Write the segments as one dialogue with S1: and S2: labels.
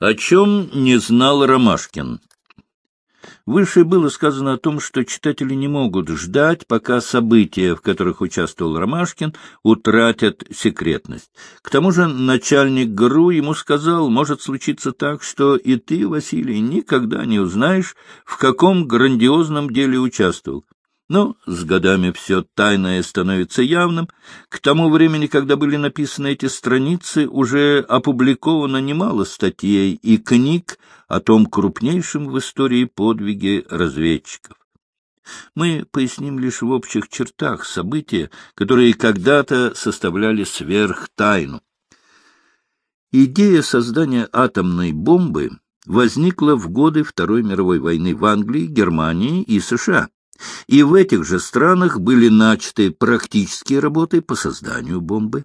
S1: О чем не знал Ромашкин? Выше было сказано о том, что читатели не могут ждать, пока события, в которых участвовал Ромашкин, утратят секретность. К тому же начальник ГРУ ему сказал, может случиться так, что и ты, Василий, никогда не узнаешь, в каком грандиозном деле участвовал. Но с годами все тайное становится явным. К тому времени, когда были написаны эти страницы, уже опубликовано немало статей и книг о том крупнейшем в истории подвиге разведчиков. Мы поясним лишь в общих чертах события, которые когда-то составляли сверхтайну. Идея создания атомной бомбы возникла в годы Второй мировой войны в Англии, Германии и США и в этих же странах были начаты практические работы по созданию бомбы.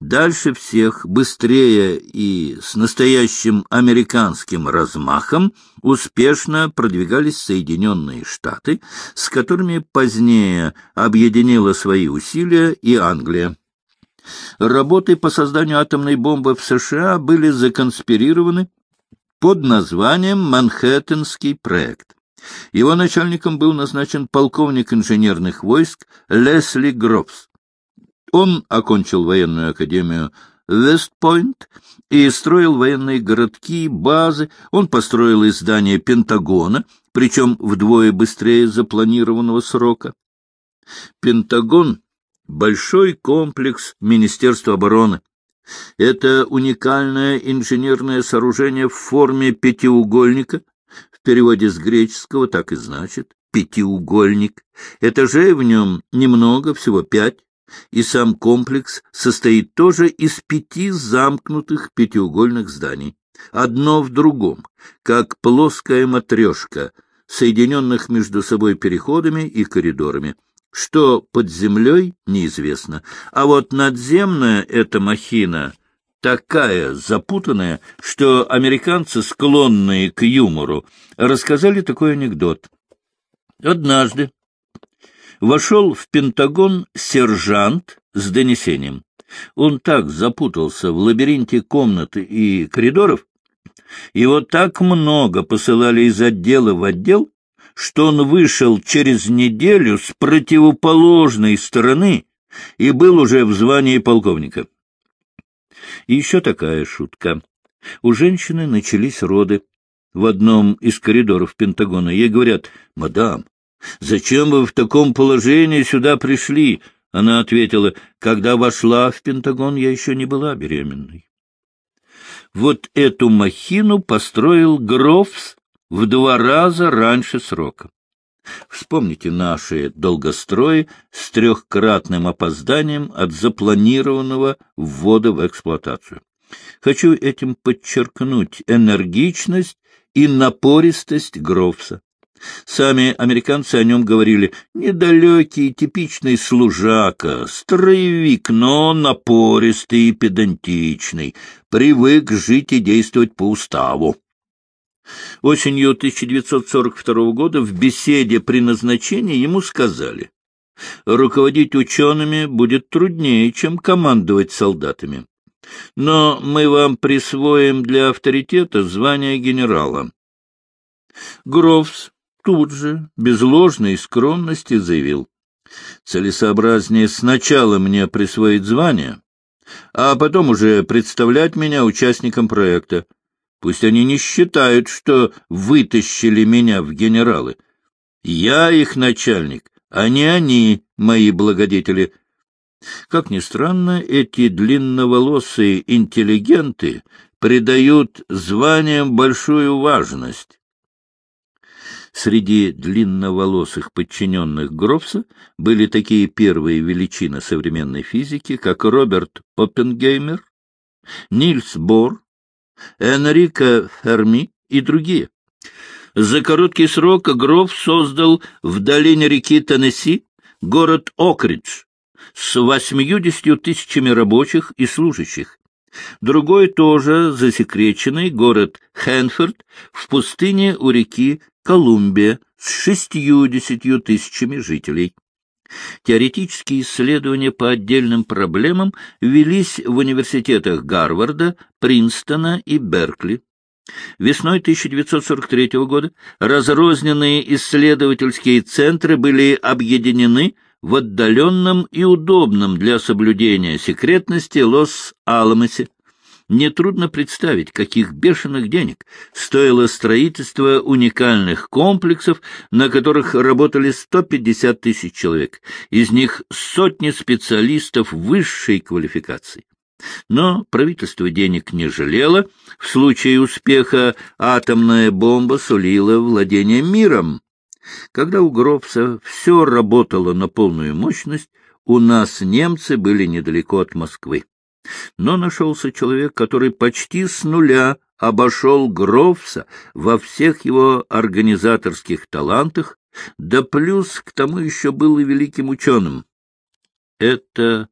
S1: Дальше всех, быстрее и с настоящим американским размахом, успешно продвигались Соединенные Штаты, с которыми позднее объединила свои усилия и Англия. Работы по созданию атомной бомбы в США были законспирированы под названием «Манхэттенский проект». Его начальником был назначен полковник инженерных войск Лесли Гробс. Он окончил военную академию Вестпойнт и строил военные городки, базы. Он построил и здание Пентагона, причем вдвое быстрее запланированного срока. Пентагон — большой комплекс Министерства обороны. Это уникальное инженерное сооружение в форме пятиугольника, в переводе с греческого так и значит «пятиугольник». Этажей в нем немного, всего пять, и сам комплекс состоит тоже из пяти замкнутых пятиугольных зданий, одно в другом, как плоская матрешка, соединенных между собой переходами и коридорами. Что под землей, неизвестно, а вот надземная эта махина такая запутанная, что американцы, склонные к юмору, рассказали такой анекдот. Однажды вошел в Пентагон сержант с донесением. Он так запутался в лабиринте комнаты и коридоров, его так много посылали из отдела в отдел, что он вышел через неделю с противоположной стороны и был уже в звании полковника. И еще такая шутка. У женщины начались роды. В одном из коридоров Пентагона ей говорят, «Мадам, зачем вы в таком положении сюда пришли?» Она ответила, «Когда вошла в Пентагон, я еще не была беременной». Вот эту махину построил Грофс в два раза раньше срока. Вспомните наши долгострои с трехкратным опозданием от запланированного ввода в эксплуатацию. Хочу этим подчеркнуть энергичность и напористость Грофса. Сами американцы о нем говорили «недалекий, типичный служака, строевик, но напористый и педантичный, привык жить и действовать по уставу». Осенью 1942 года в беседе при назначении ему сказали, руководить учеными будет труднее, чем командовать солдатами. Но мы вам присвоим для авторитета звание генерала. Грофс тут же, без ложной скромности, заявил, целесообразнее сначала мне присвоить звание, а потом уже представлять меня участником проекта. Пусть они не считают, что вытащили меня в генералы. Я их начальник, а не они, мои благодетели. Как ни странно, эти длинноволосые интеллигенты придают званиям большую важность. Среди длинноволосых подчиненных Грофса были такие первые величины современной физики, как Роберт Оппенгеймер, Нильс Бор, Энрико Ферми и другие. За короткий срок Гроф создал в долине реки Теннесси город Окридж с восьмидесятью тысячами рабочих и служащих. Другой тоже засекреченный город Хэнфорд в пустыне у реки Колумбия с шестьюдесятью тысячами жителей. Теоретические исследования по отдельным проблемам велись в университетах Гарварда, Принстона и Беркли. Весной 1943 года разрозненные исследовательские центры были объединены в отдаленном и удобном для соблюдения секретности Лос-Аламосе. Нетрудно представить, каких бешеных денег стоило строительство уникальных комплексов, на которых работали 150 тысяч человек, из них сотни специалистов высшей квалификации. Но правительство денег не жалело. В случае успеха атомная бомба сулила владение миром. Когда у Гробса все работало на полную мощность, у нас немцы были недалеко от Москвы. Но нашелся человек, который почти с нуля обошел Гровса во всех его организаторских талантах, да плюс к тому еще был и великим ученым. Это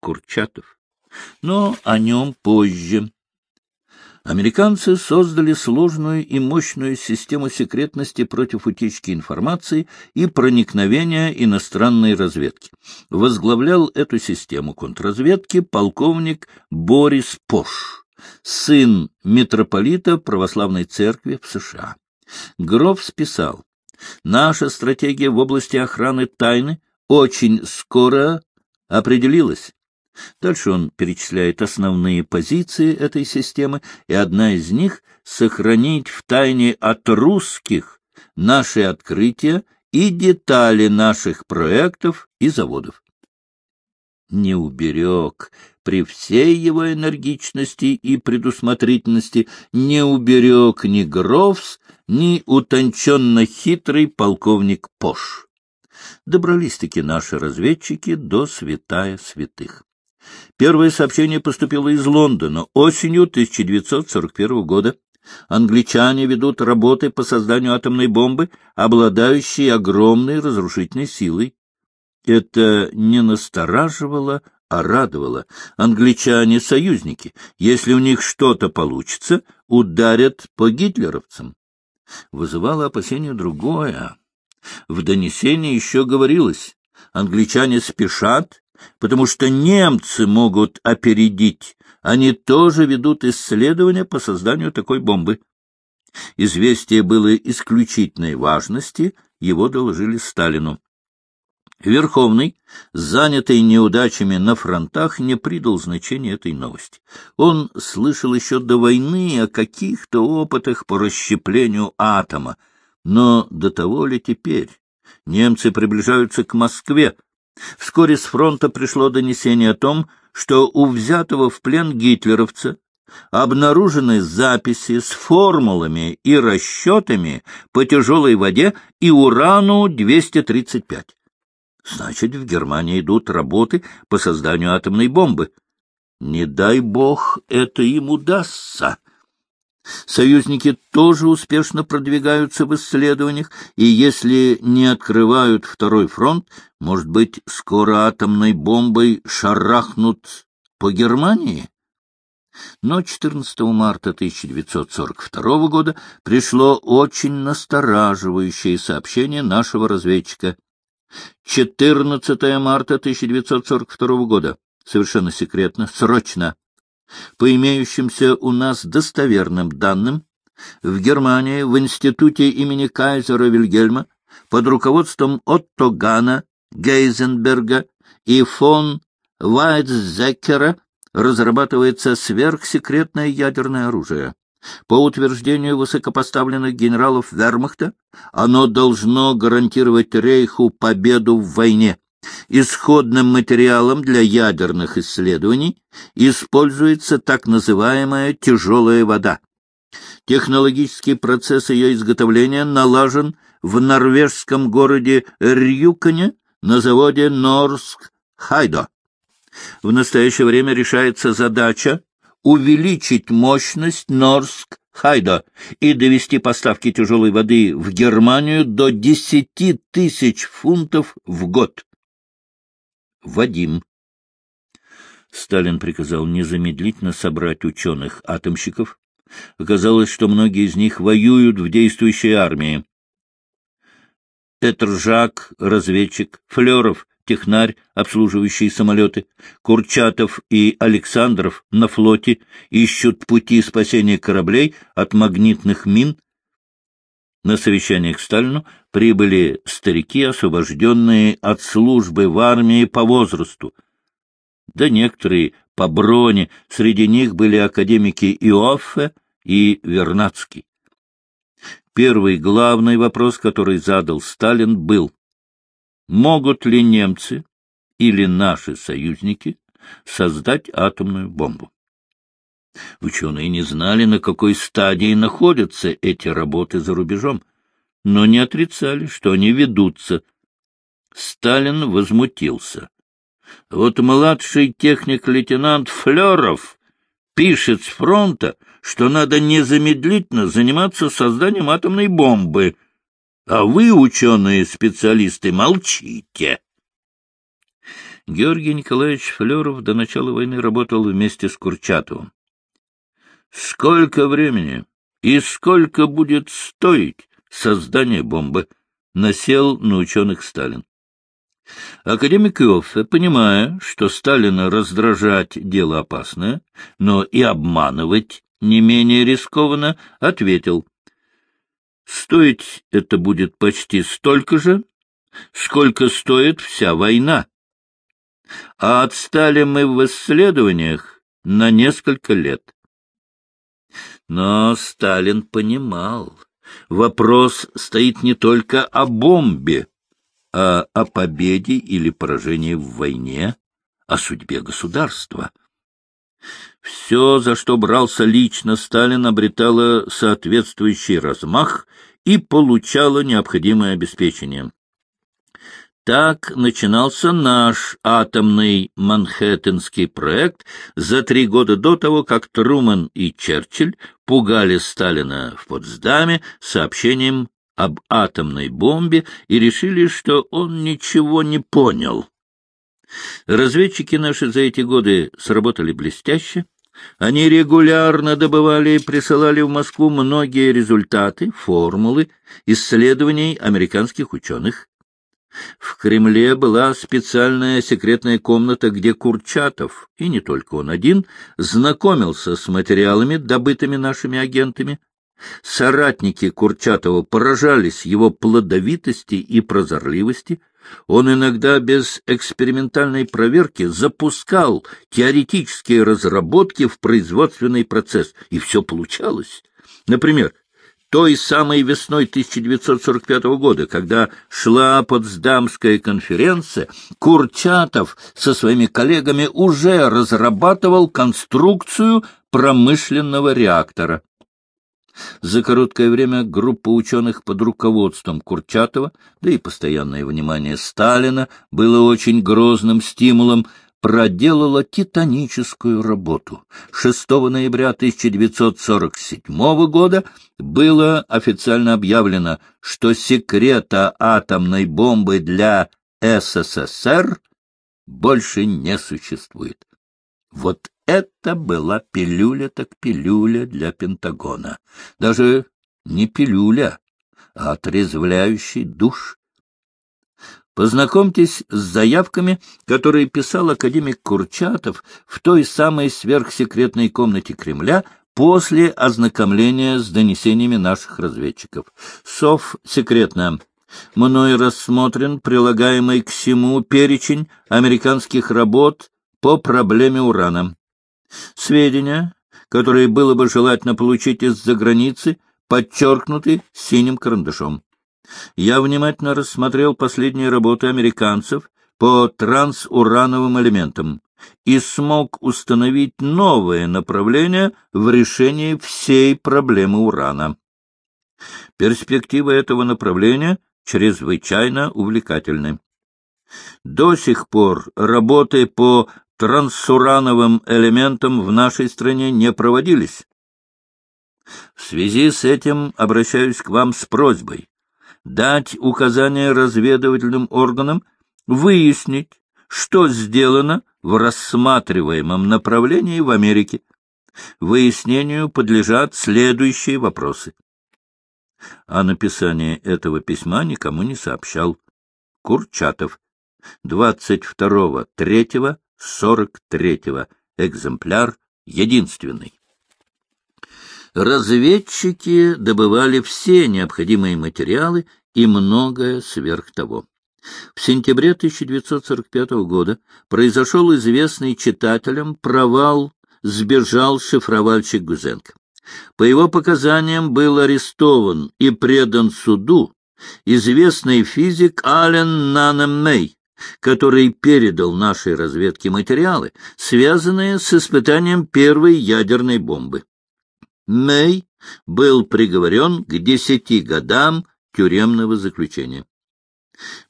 S1: Курчатов но о нем позже. Американцы создали сложную и мощную систему секретности против утечки информации и проникновения иностранной разведки. Возглавлял эту систему контрразведки полковник Борис Пош, сын митрополита Православной Церкви в США. Гроф списал, «Наша стратегия в области охраны тайны очень скоро определилась. Дальше он перечисляет основные позиции этой системы, и одна из них — сохранить в тайне от русских наши открытия и детали наших проектов и заводов. Не уберег, при всей его энергичности и предусмотрительности, не уберег ни Грофс, ни утонченно хитрый полковник Пош. Добрались-таки наши разведчики до святая святых. Первое сообщение поступило из Лондона осенью 1941 года. Англичане ведут работы по созданию атомной бомбы, обладающей огромной разрушительной силой. Это не настораживало, а радовало. Англичане — союзники. Если у них что-то получится, ударят по гитлеровцам. Вызывало опасение другое. В донесении еще говорилось, англичане спешат потому что немцы могут опередить. Они тоже ведут исследования по созданию такой бомбы. Известие было исключительной важности, его доложили Сталину. Верховный, занятый неудачами на фронтах, не придал значения этой новости. Он слышал еще до войны о каких-то опытах по расщеплению атома, но до того ли теперь? Немцы приближаются к Москве, Вскоре с фронта пришло донесение о том, что у взятого в плен гитлеровца обнаружены записи с формулами и расчетами по тяжелой воде и урану-235. Значит, в Германии идут работы по созданию атомной бомбы. Не дай бог это им удастся. Союзники тоже успешно продвигаются в исследованиях, и если не открывают второй фронт, может быть, скоро атомной бомбой шарахнут по Германии? Но 14 марта 1942 года пришло очень настораживающее сообщение нашего разведчика. 14 марта 1942 года. Совершенно секретно, срочно. По имеющимся у нас достоверным данным, в Германии в институте имени Кайзера Вильгельма под руководством Отто Гана, Гейзенберга и фон Вайтзекера разрабатывается сверхсекретное ядерное оружие. По утверждению высокопоставленных генералов Вермахта, оно должно гарантировать Рейху победу в войне. Исходным материалом для ядерных исследований используется так называемая тяжелая вода. Технологический процесс ее изготовления налажен в норвежском городе Рюкане на заводе Норск Хайдо. В настоящее время решается задача увеличить мощность Норск Хайдо и довести поставки тяжелой воды в Германию до 10 тысяч фунтов в год. Вадим. Сталин приказал незамедлительно собрать ученых-атомщиков. Оказалось, что многие из них воюют в действующей армии. Петр Жак, разведчик, Флеров, технарь, обслуживающий самолеты. Курчатов и Александров на флоте ищут пути спасения кораблей от магнитных мин. На совещание к Сталину прибыли старики, освобожденные от службы в армии по возрасту. Да некоторые по броне, среди них были академики Иоффе и Вернадский. Первый главный вопрос, который задал Сталин, был, могут ли немцы или наши союзники создать атомную бомбу? Ученые не знали, на какой стадии находятся эти работы за рубежом, но не отрицали, что они ведутся. Сталин возмутился. Вот младший техник-лейтенант Флеров пишет с фронта, что надо незамедлительно заниматься созданием атомной бомбы, а вы, ученые-специалисты, молчите. Георгий Николаевич Флеров до начала войны работал вместе с Курчатовым. Сколько времени и сколько будет стоить создание бомбы? Насел на ученых Сталин. Академик Иоффе, понимая, что Сталина раздражать дело опасное, но и обманывать не менее рискованно, ответил. Стоить это будет почти столько же, сколько стоит вся война. А отстали мы в исследованиях на несколько лет. Но Сталин понимал, вопрос стоит не только о бомбе, а о победе или поражении в войне, о судьбе государства. Все, за что брался лично Сталин, обретало соответствующий размах и получало необходимое обеспечение. Так начинался наш атомный Манхэттенский проект за три года до того, как Труман и Черчилль пугали Сталина в Потсдаме сообщением об атомной бомбе и решили, что он ничего не понял. Разведчики наши за эти годы сработали блестяще. Они регулярно добывали и присылали в Москву многие результаты, формулы, исследований американских ученых. В Кремле была специальная секретная комната, где Курчатов, и не только он один, знакомился с материалами, добытыми нашими агентами. Соратники Курчатова поражались его плодовитости и прозорливости — он иногда без экспериментальной проверки запускал теоретические разработки в производственный процесс, и все получалось. Например, той самой весной 1945 года, когда шла Потсдамская конференция, Курчатов со своими коллегами уже разрабатывал конструкцию промышленного реактора. За короткое время группа ученых под руководством Курчатова, да и постоянное внимание Сталина было очень грозным стимулом, проделала титаническую работу. 6 ноября 1947 года было официально объявлено, что секрета атомной бомбы для СССР больше не существует. Вот это была пилюля так пилюля для Пентагона. Даже не пилюля, а отрезвляющий душ. Познакомьтесь с заявками, которые писал академик Курчатов в той самой сверхсекретной комнате Кремля после ознакомления с донесениями наших разведчиков. Сов секретно. Мной рассмотрен прилагаемый к всему перечень американских работ по проблеме урана. Сведения, которые было бы желательно получить из-за границы, подчеркнуты синим карандашом. Я внимательно рассмотрел последние работы американцев по трансурановым элементам и смог установить новое направление в решении всей проблемы урана. Перспективы этого направления чрезвычайно увлекательны. До сих пор работы по трансурановым элементам в нашей стране не проводились. В связи с этим обращаюсь к вам с просьбой дать указания разведывательным органам выяснить, что сделано в рассматриваемом направлении в Америке. Выяснению подлежат следующие вопросы. О написании этого письма никому не сообщал. Курчатов. 22.03.43. Экземпляр единственный. Разведчики добывали все необходимые материалы и многое сверх того. В сентябре 1945 года произошел известный читателям провал «Сбежал шифровальщик Гузенко». По его показаниям был арестован и предан суду известный физик Ален Нанем который передал нашей разведке материалы, связанные с испытанием первой ядерной бомбы. Мэй был приговорен к десяти годам тюремного заключения.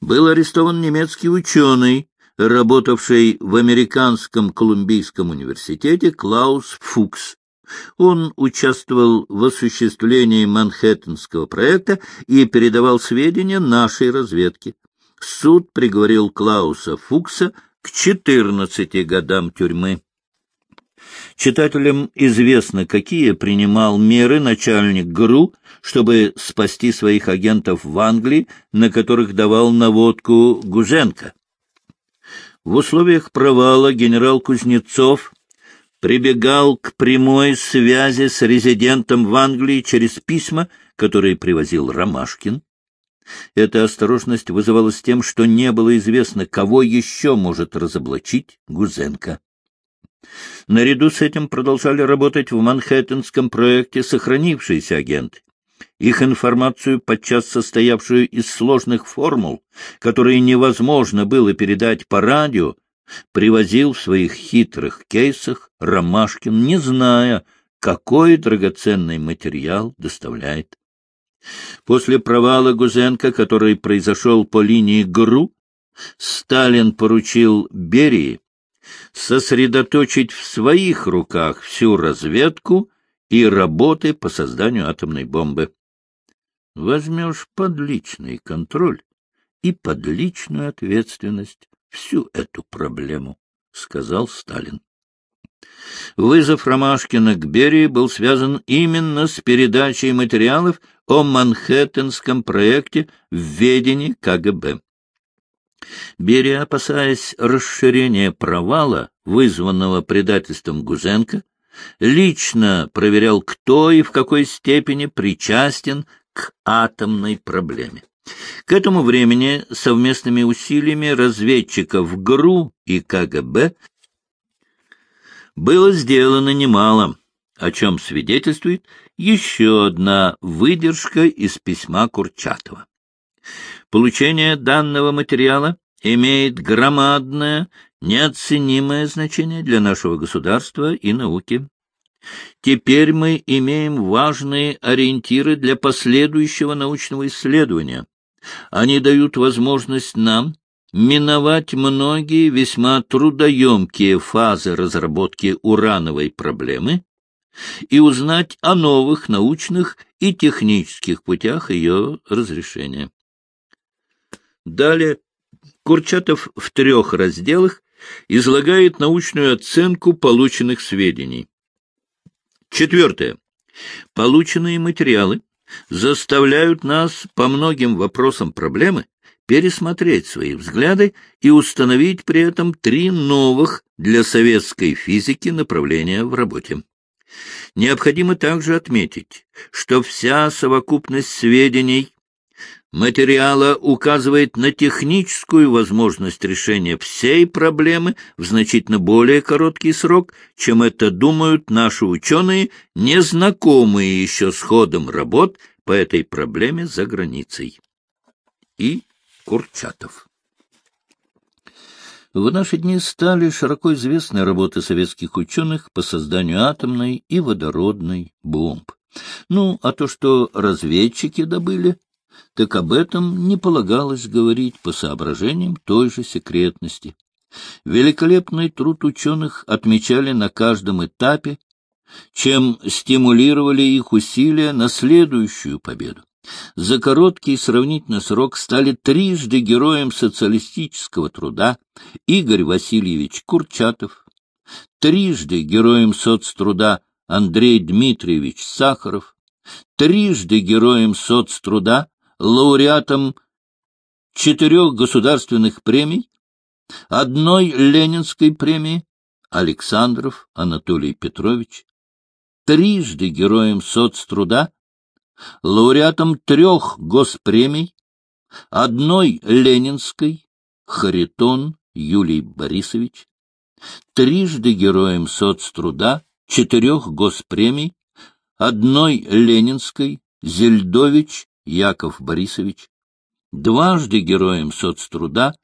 S1: Был арестован немецкий ученый, работавший в Американском Колумбийском университете Клаус Фукс. Он участвовал в осуществлении Манхэттенского проекта и передавал сведения нашей разведке. Суд приговорил Клауса Фукса к 14 годам тюрьмы. Читателям известно, какие принимал меры начальник ГРУ, чтобы спасти своих агентов в Англии, на которых давал наводку Гузенко. В условиях провала генерал Кузнецов прибегал к прямой связи с резидентом в Англии через письма, которые привозил Ромашкин. Эта осторожность вызывалась тем, что не было известно, кого еще может разоблачить Гузенко. Наряду с этим продолжали работать в Манхэттенском проекте сохранившиеся агенты. Их информацию, подчас состоявшую из сложных формул, которые невозможно было передать по радио, привозил в своих хитрых кейсах Ромашкин, не зная, какой драгоценный материал доставляет. После провала Гузенко, который произошел по линии ГРУ, Сталин поручил Берии сосредоточить в своих руках всю разведку и работы по созданию атомной бомбы. Возьмешь под личный контроль и под личную ответственность всю эту проблему, — сказал Сталин. Вызов Ромашкина к Берии был связан именно с передачей материалов о Манхэттенском проекте в ведении КГБ. Берия, опасаясь расширения провала, вызванного предательством Гузенко, лично проверял, кто и в какой степени причастен к атомной проблеме. К этому времени совместными усилиями разведчиков ГРУ и КГБ было сделано немало, о чем свидетельствует еще одна выдержка из письма Курчатова. Получение данного материала имеет громадное, неоценимое значение для нашего государства и науки. Теперь мы имеем важные ориентиры для последующего научного исследования. Они дают возможность нам миновать многие весьма трудоемкие фазы разработки урановой проблемы и узнать о новых научных и технических путях ее разрешения. Далее Курчатов в трех разделах излагает научную оценку полученных сведений. Четвертое. Полученные материалы заставляют нас по многим вопросам проблемы пересмотреть свои взгляды и установить при этом три новых для советской физики направления в работе. Необходимо также отметить, что вся совокупность сведений материала указывает на техническую возможность решения всей проблемы в значительно более короткий срок, чем это думают наши ученые, незнакомые еще с ходом работ по этой проблеме за границей. И Курчатов. В наши дни стали широко известны работы советских ученых по созданию атомной и водородной бомб. Ну, а то, что разведчики добыли, так об этом не полагалось говорить по соображениям той же секретности. Великолепный труд ученых отмечали на каждом этапе, чем стимулировали их усилия на следующую победу. За короткий сравнительно срок стали трижды героем социалистического труда Игорь Васильевич Курчатов, трижды героем соцтруда Андрей Дмитриевич Сахаров, трижды героем соцтруда лауреатом четырех государственных премий одной Ленинской премии Александров Анатолий Петрович, трижды героем соцтруда, лауреатом трех госпремий, одной Ленинской Харитон Юлий Борисович, трижды героем соцтруда, четырех госпремий, одной Ленинской Зельдович Яков Борисович, дважды героем соцтруда,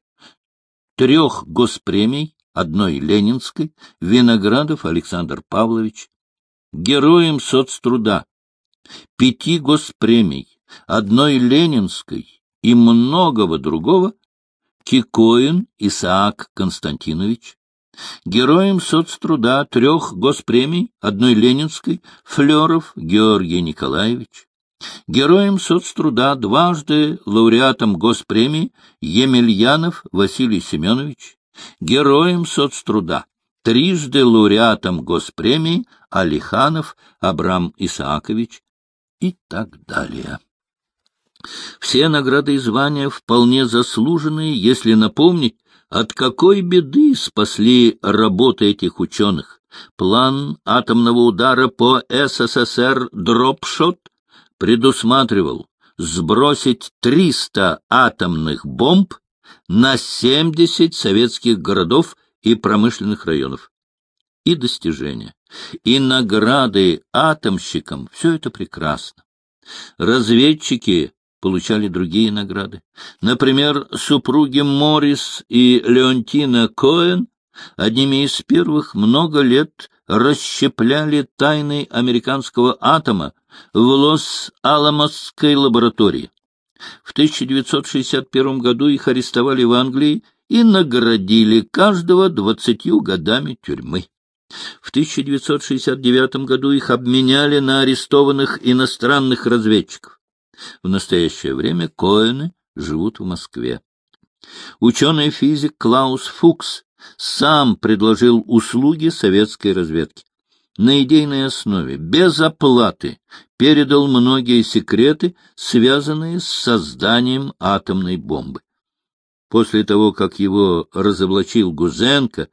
S1: трех госпремий, одной Ленинской, Виноградов Александр Павлович, героем соцтруда, пяти госпремий, одной Ленинской и многого другого, Кикоин Исаак Константинович, героем соцтруда трех госпремий, одной Ленинской, Флеров Георгий Николаевич, героем соцтруда дважды лауреатом госпремии Емельянов Василий Семенович, героем соцтруда трижды лауреатом госпремии Алиханов Абрам Исаакович и так далее. Все награды и звания вполне заслуженные, если напомнить, от какой беды спасли работы этих ученых. План атомного удара по СССР «Дропшот» предусматривал сбросить 300 атомных бомб на 70 советских городов и промышленных районов. И достижения, и награды атомщикам — все это прекрасно. Разведчики получали другие награды. Например, супруги Моррис и Леонтина Коэн одними из первых много лет расщепляли тайны американского атома в Лос-Аламосской лаборатории. В 1961 году их арестовали в Англии и наградили каждого двадцатью годами тюрьмы. В 1969 году их обменяли на арестованных иностранных разведчиков. В настоящее время Коэны живут в Москве. Ученый-физик Клаус Фукс сам предложил услуги советской разведки. На идейной основе, без оплаты, передал многие секреты, связанные с созданием атомной бомбы. После того, как его разоблачил Гузенко,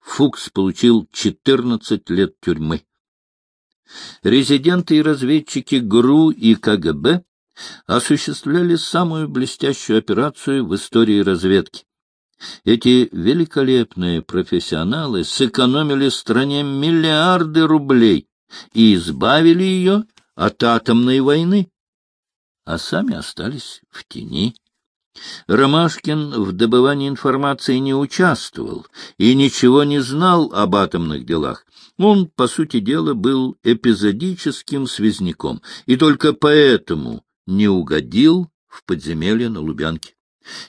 S1: Фукс получил 14 лет тюрьмы. Резиденты и разведчики ГРУ и КГБ осуществляли самую блестящую операцию в истории разведки. Эти великолепные профессионалы сэкономили стране миллиарды рублей и избавили ее от атомной войны, а сами остались в тени. Ромашкин в добывании информации не участвовал и ничего не знал об атомных делах. Он, по сути дела, был эпизодическим связняком, и только поэтому не угодил в подземелье на Лубянке.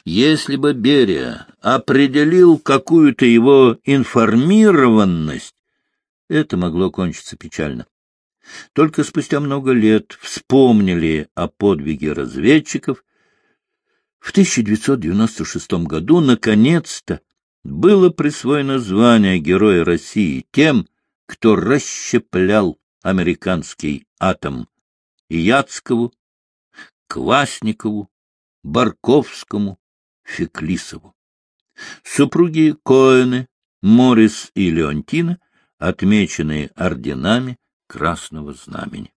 S1: Если бы Берия определил какую-то его информированность, это могло кончиться печально. Только спустя много лет вспомнили о подвиге разведчиков. В 1996 году, наконец-то, было присвоено звание Героя России тем, кто расщеплял американский атом Яцкову, Квасникову, Барковскому, Феклисову. Супруги Коэны, Морис и Леонтина, отмеченные орденами Красного Знамени.